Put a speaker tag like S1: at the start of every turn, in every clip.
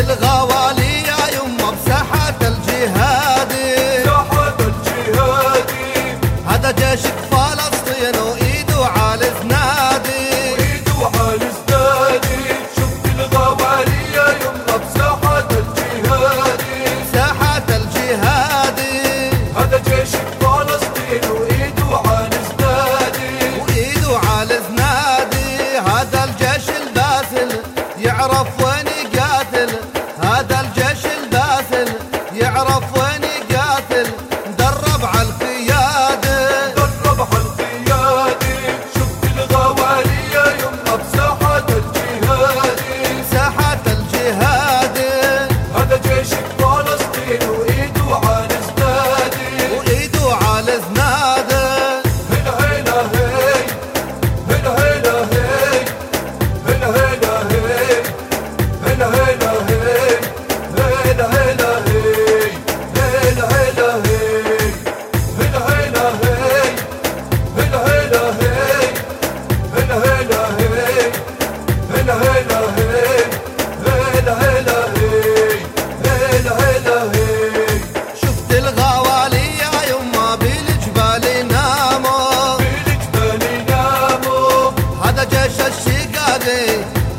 S1: الغوالي.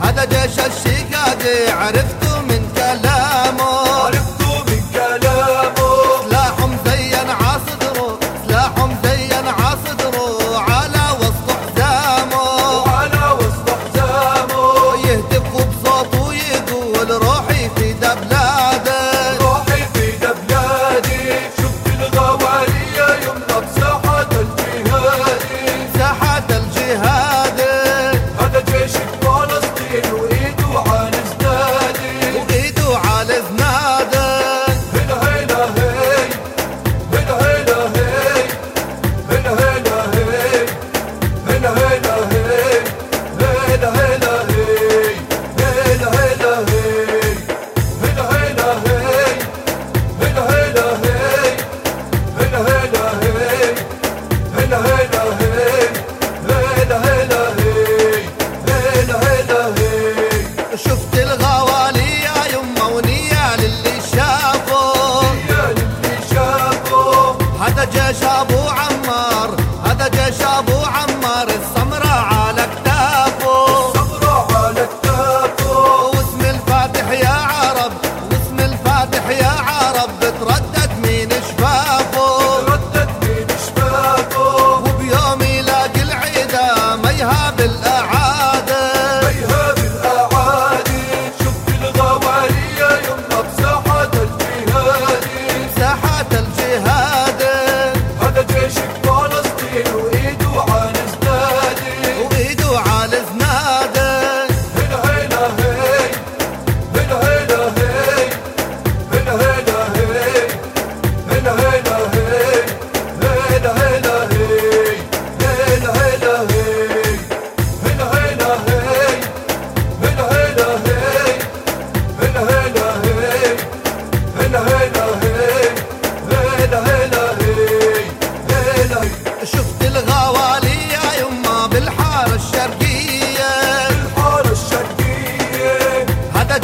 S1: هذا جيش الشقاقي هذا já vou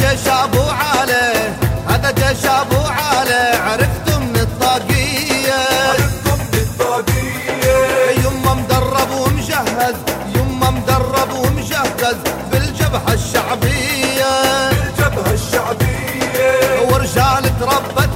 S1: جيش ابو علي هذا جيش ابو علي عرفتم من الطاقية.
S2: عرفتم من الطاقية.
S1: يما مدرب ومجهز يما مدرب ومجهز بالجبهه الشعبية.
S2: بالجبهه الشعبية.
S1: ورجال تربت